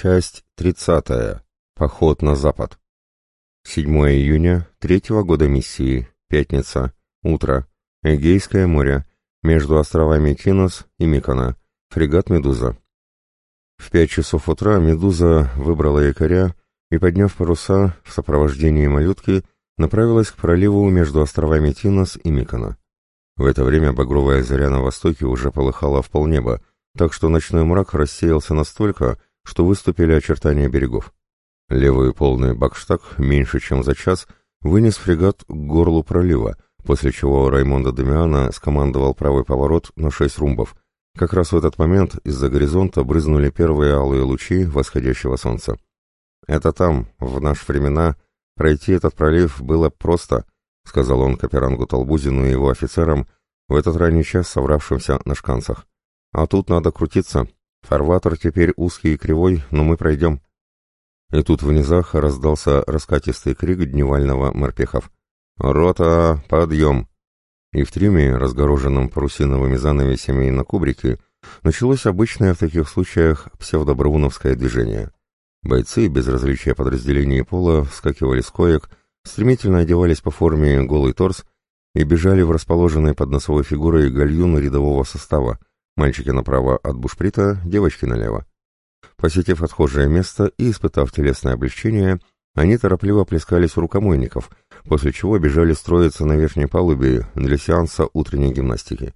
Часть 30. Поход на запад. 7 июня третьего года миссии. Пятница. Утро. Эгейское море. Между островами Кинос и Микона. Фрегат «Медуза». В пять часов утра «Медуза» выбрала якоря и, подняв паруса в сопровождении малютки, направилась к проливу между островами Тинос и Микона. В это время багровая заря на востоке уже полыхала в полнеба, так что ночной мрак рассеялся настолько, что выступили очертания берегов. Левый полный бакштаг меньше чем за час вынес фрегат к горлу пролива, после чего Раймондо Демиана скомандовал правый поворот на шесть румбов. Как раз в этот момент из-за горизонта брызнули первые алые лучи восходящего солнца. «Это там, в наши времена, пройти этот пролив было просто», — сказал он Каперангу Толбузину и его офицерам, в этот ранний час собравшимся на шканцах. «А тут надо крутиться, Фарватер теперь узкий и кривой, но мы пройдем. И тут в низах раздался раскатистый крик дневального морпехов. «Рота, подъем!» И в трюме, разгороженном парусиновыми занавесями на кубрике, началось обычное в таких случаях псевдобрауновское движение. Бойцы, без различия подразделений пола, вскакивали с коек, стремительно одевались по форме голый торс и бежали в расположенной под носовой фигурой гальюн рядового состава, Мальчики направо от бушприта, девочки налево. Посетив отхожее место и испытав телесное облегчение, они торопливо плескались у рукомойников, после чего бежали строиться на верхней палубе для сеанса утренней гимнастики.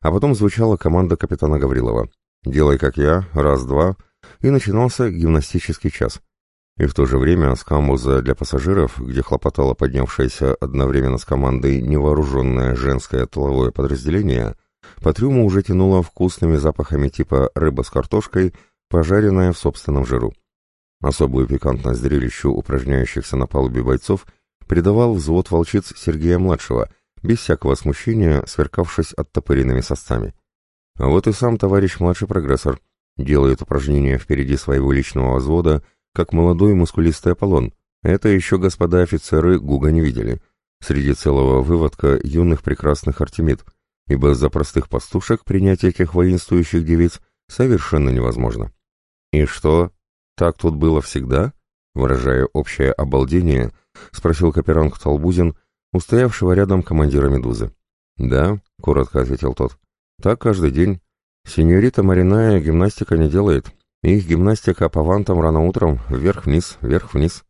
А потом звучала команда капитана Гаврилова «Делай как я, раз-два», и начинался гимнастический час. И в то же время с камбуза для пассажиров, где хлопотало поднявшееся одновременно с командой невооруженное женское тыловое подразделение, по трюму уже тянуло вкусными запахами типа рыба с картошкой, пожаренная в собственном жиру. Особую пикантность зрелищу упражняющихся на палубе бойцов придавал взвод волчиц Сергея-младшего, без всякого смущения, сверкавшись оттопыренными сосцами. А вот и сам товарищ младший прогрессор делает упражнения впереди своего личного взвода, как молодой мускулистый Аполлон. Это еще господа офицеры Гуга не видели. Среди целого выводка юных прекрасных Артемид — ибо за простых пастушек принять этих воинствующих девиц совершенно невозможно. «И что, так тут было всегда?» Выражая общее обалдение, спросил Каперанг Толбузин, устоявшего рядом командира «Медузы». «Да», — коротко ответил тот, — «так каждый день. Синьорита Мариная гимнастика не делает. Их гимнастика по вантам рано утром, вверх-вниз, вверх-вниз».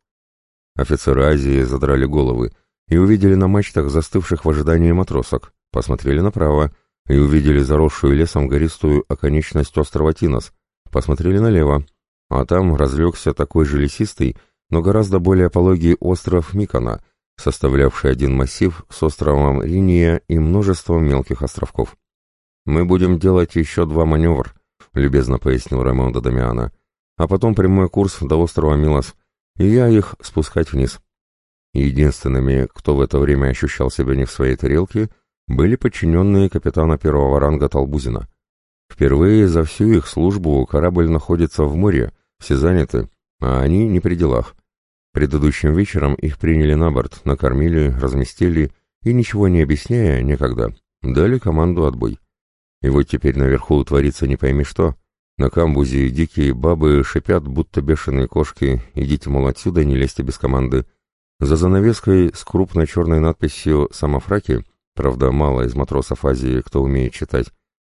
Офицеры Азии задрали головы и увидели на мачтах застывших в ожидании матросок, Посмотрели направо и увидели заросшую лесом гористую оконечность острова Тинос. Посмотрели налево, а там разлегся такой же лесистый, но гораздо более пологий остров Микона, составлявший один массив с островом Риния и множеством мелких островков. «Мы будем делать еще два маневра», — любезно пояснил Рамондо Дамиана, «а потом прямой курс до острова Милос, и я их спускать вниз». Единственными, кто в это время ощущал себя не в своей тарелке — были подчиненные капитана первого ранга Толбузина. Впервые за всю их службу корабль находится в море, все заняты, а они не при делах. Предыдущим вечером их приняли на борт, накормили, разместили и, ничего не объясняя никогда, дали команду отбой. И вот теперь наверху творится не пойми что. На камбузе дикие бабы шипят, будто бешеные кошки, идите, мол, отсюда, не лезьте без команды. За занавеской с крупной черной надписью «Самофраки» Правда, мало из матросов Азии, кто умеет читать.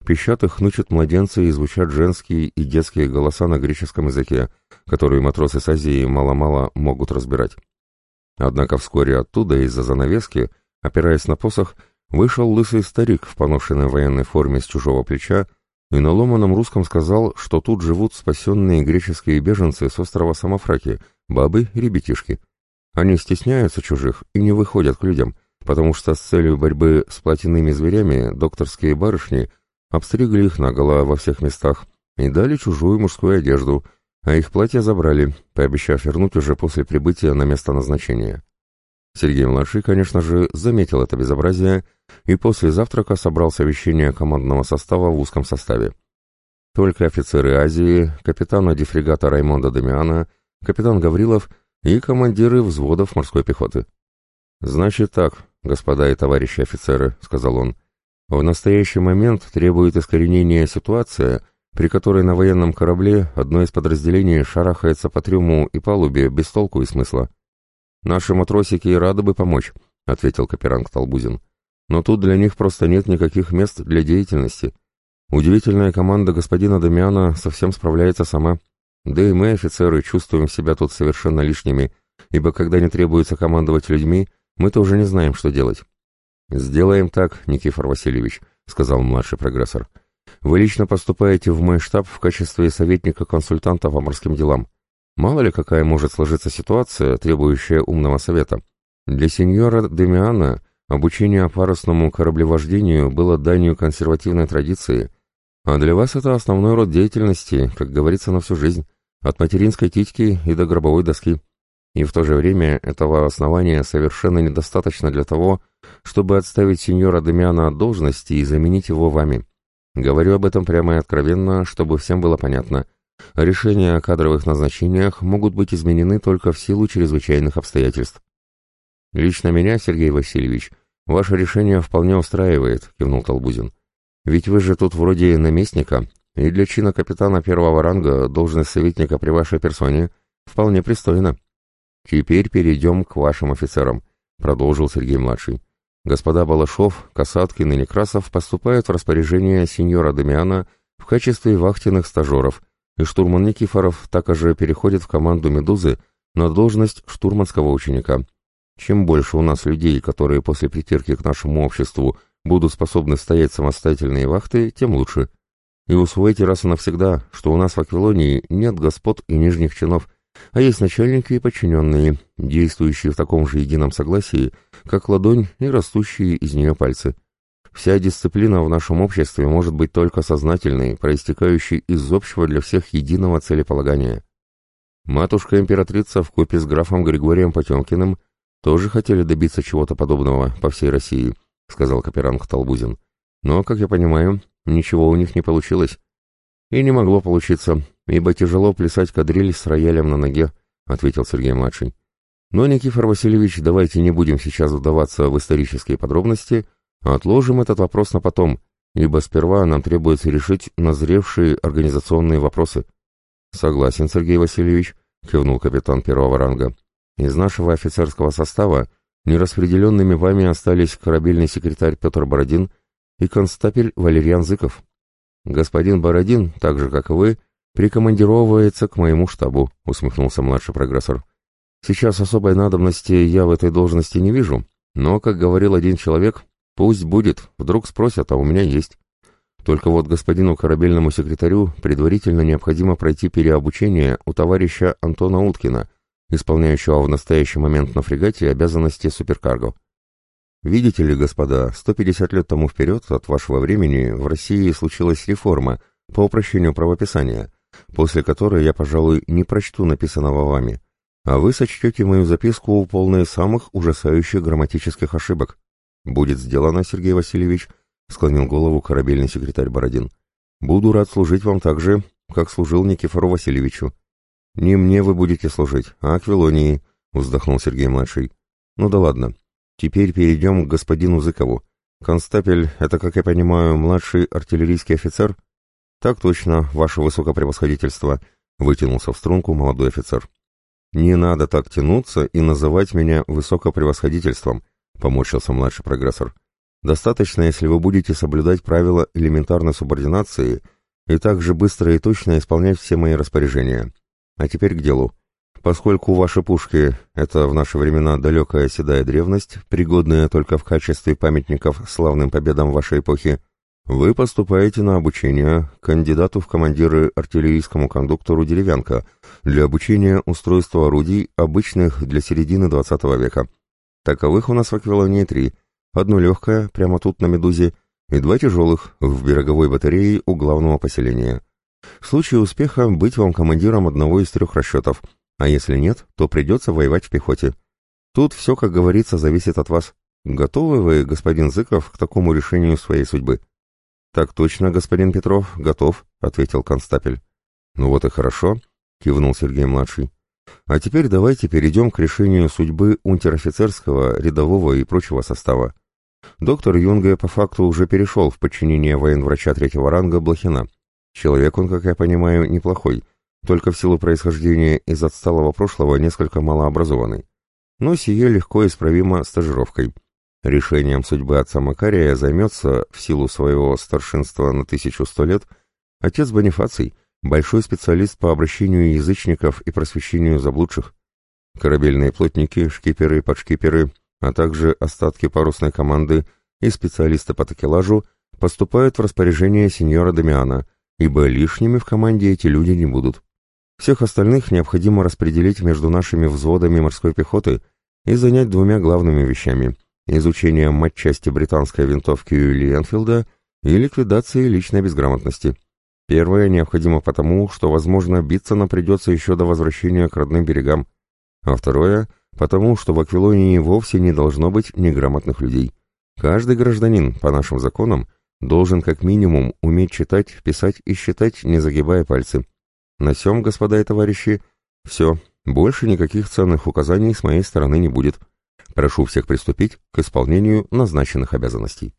Пищат и хнычут младенцы и звучат женские и детские голоса на греческом языке, которые матросы с Азии мало-мало могут разбирать. Однако вскоре оттуда, из-за занавески, опираясь на посох, вышел лысый старик в поношенной военной форме с чужого плеча и на ломаном русском сказал, что тут живут спасенные греческие беженцы с острова Самофраки, бабы и ребятишки. Они стесняются чужих и не выходят к людям, потому что с целью борьбы с плотяными зверями докторские барышни обстригли их наголо во всех местах и дали чужую мужскую одежду, а их платья забрали, пообещав вернуть уже после прибытия на место назначения. Сергей-младший, конечно же, заметил это безобразие и после завтрака собрал совещание командного состава в узком составе. Только офицеры Азии, капитана дефрегата Раймонда Дамиана, капитан Гаврилов и командиры взводов морской пехоты. «Значит так, господа и товарищи офицеры», — сказал он, — «в настоящий момент требует искоренения ситуация, при которой на военном корабле одно из подразделений шарахается по трюму и палубе без толку и смысла. «Наши матросики и рады бы помочь», — ответил Каперанг Толбузин. «Но тут для них просто нет никаких мест для деятельности. Удивительная команда господина Дамиана совсем справляется сама. Да и мы, офицеры, чувствуем себя тут совершенно лишними, ибо когда не требуется командовать людьми, мы тоже не знаем, что делать». «Сделаем так, Никифор Васильевич», — сказал младший прогрессор. «Вы лично поступаете в мой штаб в качестве советника-консультанта по морским делам. Мало ли какая может сложиться ситуация, требующая умного совета. Для сеньора Демиана обучение парусному кораблевождению было данью консервативной традиции, а для вас это основной род деятельности, как говорится, на всю жизнь, от материнской титьки и до гробовой доски. И в то же время этого основания совершенно недостаточно для того, чтобы отставить сеньора Демиана от должности и заменить его вами. Говорю об этом прямо и откровенно, чтобы всем было понятно – Решения о кадровых назначениях могут быть изменены только в силу чрезвычайных обстоятельств. «Лично меня, Сергей Васильевич, ваше решение вполне устраивает», — кивнул Толбузин. «Ведь вы же тут вроде наместника, и для чина капитана первого ранга должность советника при вашей персоне вполне пристойна». «Теперь перейдем к вашим офицерам», — продолжил Сергей-младший. «Господа Балашов, Касаткин и Некрасов поступают в распоряжение сеньора Демиана в качестве вахтенных стажеров — и штурман Никифоров также переходит в команду «Медузы» на должность штурманского ученика. Чем больше у нас людей, которые после притирки к нашему обществу будут способны стоять самостоятельные вахты, тем лучше. И усвойте раз и навсегда, что у нас в Аквилонии нет господ и нижних чинов, а есть начальники и подчиненные, действующие в таком же едином согласии, как ладонь и растущие из нее пальцы. Вся дисциплина в нашем обществе может быть только сознательной, проистекающей из общего для всех единого целеполагания. Матушка-императрица в купе с графом Григорием Потемкиным тоже хотели добиться чего-то подобного по всей России, сказал Каперанг Толбузин. Но, как я понимаю, ничего у них не получилось. И не могло получиться, ибо тяжело плясать кадриль с роялем на ноге, ответил Сергей-младший. Но, Никифор Васильевич, давайте не будем сейчас вдаваться в исторические подробности, Отложим этот вопрос на потом, ибо сперва нам требуется решить назревшие организационные вопросы. Согласен, Сергей Васильевич, кивнул капитан первого ранга. Из нашего офицерского состава нераспределенными вами остались корабельный секретарь Петр Бородин и констапель Валерьян Зыков. Господин Бородин, так же как и вы, прикомандировывается к моему штабу, усмехнулся младший прогрессор. Сейчас особой надобности я в этой должности не вижу, но, как говорил один человек, Пусть будет, вдруг спросят, а у меня есть. Только вот господину корабельному секретарю предварительно необходимо пройти переобучение у товарища Антона Уткина, исполняющего в настоящий момент на фрегате обязанности суперкарго. Видите ли, господа, 150 лет тому вперед от вашего времени в России случилась реформа по упрощению правописания, после которой я, пожалуй, не прочту написанного вами, а вы сочтете мою записку полной самых ужасающих грамматических ошибок. «Будет сделано, Сергей Васильевич», — склонил голову корабельный секретарь Бородин. «Буду рад служить вам так же, как служил Никифору Васильевичу». «Не мне вы будете служить, а Аквилонии», — вздохнул Сергей-младший. «Ну да ладно. Теперь перейдем к господину Зыкову. Констапель — это, как я понимаю, младший артиллерийский офицер?» «Так точно, ваше высокопревосходительство», — вытянулся в струнку молодой офицер. «Не надо так тянуться и называть меня высокопревосходительством», — поморщился младший прогрессор. «Достаточно, если вы будете соблюдать правила элементарной субординации и также быстро и точно исполнять все мои распоряжения. А теперь к делу. Поскольку ваши пушки — это в наши времена далекая седая древность, пригодная только в качестве памятников славным победам вашей эпохи, вы поступаете на обучение кандидату в командиры артиллерийскому кондуктору «Деревянка» для обучения устройству орудий, обычных для середины XX века. Таковых у нас в Аквилонии три. Одно легкое, прямо тут на «Медузе», и два тяжелых, в береговой батарее у главного поселения. В случае успеха быть вам командиром одного из трех расчетов, а если нет, то придется воевать в пехоте. Тут все, как говорится, зависит от вас. Готовы вы, господин Зыков, к такому решению своей судьбы? Так точно, господин Петров, готов, ответил констапель. Ну вот и хорошо, кивнул Сергей-младший. А теперь давайте перейдем к решению судьбы унтер-офицерского, рядового и прочего состава. Доктор Юнге по факту уже перешел в подчинение военврача третьего ранга Блохина. Человек он, как я понимаю, неплохой, только в силу происхождения из отсталого прошлого несколько малообразованный. Но сие легко исправимо стажировкой. Решением судьбы отца Макария займется, в силу своего старшинства на 1100 лет, отец Бонифаций, большой специалист по обращению язычников и просвещению заблудших. Корабельные плотники, шкиперы, подшкиперы, а также остатки парусной команды и специалисты по такелажу поступают в распоряжение сеньора Дамиана, ибо лишними в команде эти люди не будут. Всех остальных необходимо распределить между нашими взводами морской пехоты и занять двумя главными вещами – изучением матчасти британской винтовки Юли Энфилда и ликвидацией личной безграмотности. Первое необходимо потому, что, возможно, биться нам придется еще до возвращения к родным берегам, а второе – потому, что в Аквилонии вовсе не должно быть неграмотных людей. Каждый гражданин, по нашим законам, должен как минимум уметь читать, писать и считать, не загибая пальцы. На сём, господа и товарищи, все, больше никаких ценных указаний с моей стороны не будет. Прошу всех приступить к исполнению назначенных обязанностей.